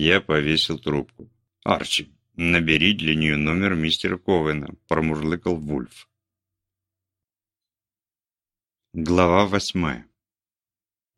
Я повесил трубку. «Арчи, набери для нее номер мистера Ковена», – промурлыкал Вульф. Глава восьмая.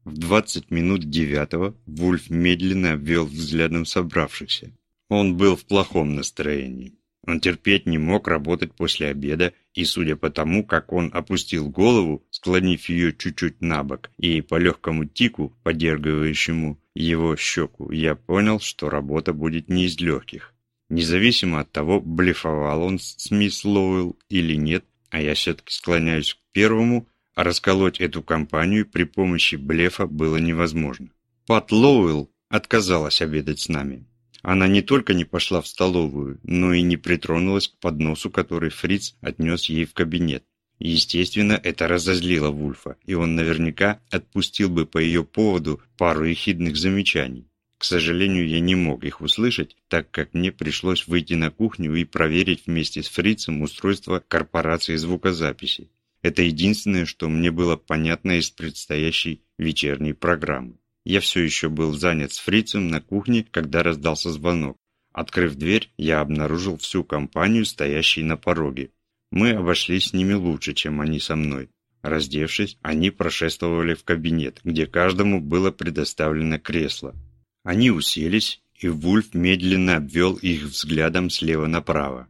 В двадцать минут девятого Вульф медленно обвел взглядом собравшихся. Он был в плохом настроении. Он терпеть не мог работать после обеда, и судя по тому, как он опустил голову, склонив ее чуть-чуть на бок, и по легкому тику, подергивающему его щеку, я понял, что работа будет не из легких. Независимо от того, блефовал он с мисс Лоуэлл или нет, а я все-таки склоняюсь к первому, а расколоть эту компанию при помощи блефа было невозможно. Пат Лоуэлл отказалась обедать с нами. Она не только не пошла в столовую, но и не притронулась к подносу, который Фриц отнес ей в кабинет. Естественно, это разозлило Вульфа, и он наверняка отпустил бы по ее поводу пару ехидных замечаний. К сожалению, я не мог их услышать, так как мне пришлось выйти на кухню и проверить вместе с Фрицем устройство корпорации звукозаписи. Это единственное, что мне было понятно из предстоящей вечерней программы. Я все еще был занят с фрицем на кухне, когда раздался звонок. Открыв дверь, я обнаружил всю компанию, стоящей на пороге. Мы обошлись с ними лучше, чем они со мной. Раздевшись, они прошествовали в кабинет, где каждому было предоставлено кресло. Они уселись, и Вульф медленно обвел их взглядом слева направо.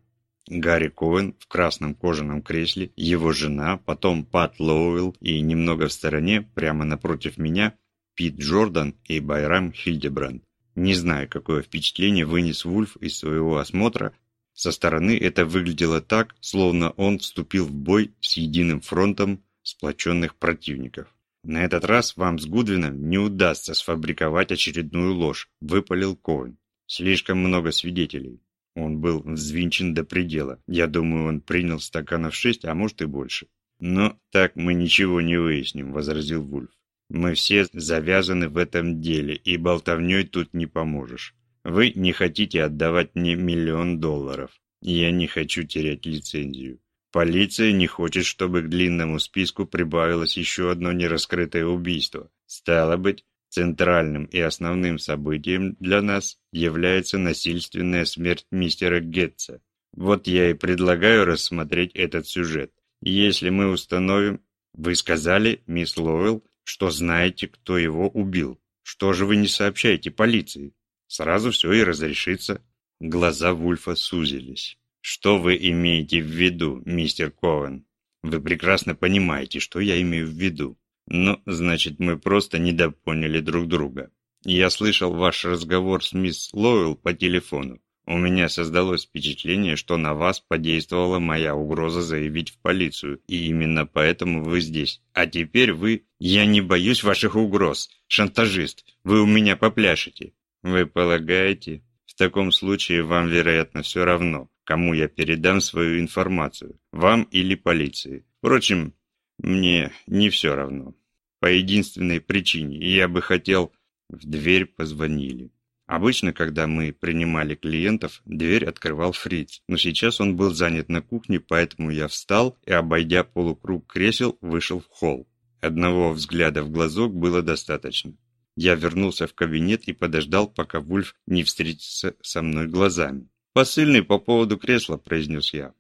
Гарри Коэн в красном кожаном кресле, его жена, потом Пат Лоуэлл и немного в стороне, прямо напротив меня, Пит Джордан и Байрам Хильдебранд. Не знаю, какое впечатление вынес Вульф из своего осмотра. Со стороны это выглядело так, словно он вступил в бой с единым фронтом сплоченных противников. «На этот раз вам с Гудвином не удастся сфабриковать очередную ложь», – выпалил Коэн. «Слишком много свидетелей». Он был взвинчен до предела. Я думаю, он принял стаканов шесть, а может и больше. «Но так мы ничего не выясним», – возразил Вульф. Мы все завязаны в этом деле, и болтовней тут не поможешь. Вы не хотите отдавать мне миллион долларов. Я не хочу терять лицензию. Полиция не хочет, чтобы к длинному списку прибавилось еще одно нераскрытое убийство. Стало быть, центральным и основным событием для нас является насильственная смерть мистера Гетца. Вот я и предлагаю рассмотреть этот сюжет. Если мы установим... Вы сказали, мисс Лоуэлл, что знаете, кто его убил. Что же вы не сообщаете полиции? Сразу все и разрешится». Глаза Вульфа сузились. «Что вы имеете в виду, мистер Ковен? Вы прекрасно понимаете, что я имею в виду. Ну, значит, мы просто недопоняли друг друга. Я слышал ваш разговор с мисс Лоуэлл по телефону. У меня создалось впечатление, что на вас подействовала моя угроза заявить в полицию, и именно поэтому вы здесь. А теперь вы... Я не боюсь ваших угроз. Шантажист, вы у меня попляшете. Вы полагаете? В таком случае вам, вероятно, все равно, кому я передам свою информацию, вам или полиции. Впрочем, мне не все равно. По единственной причине, я бы хотел... В дверь позвонили. Обычно, когда мы принимали клиентов, дверь открывал Фриц, но сейчас он был занят на кухне, поэтому я встал и, обойдя полукруг кресел, вышел в холл. Одного взгляда в глазок было достаточно. Я вернулся в кабинет и подождал, пока Вульф не встретится со мной глазами. «Посыльный по поводу кресла», – произнес я.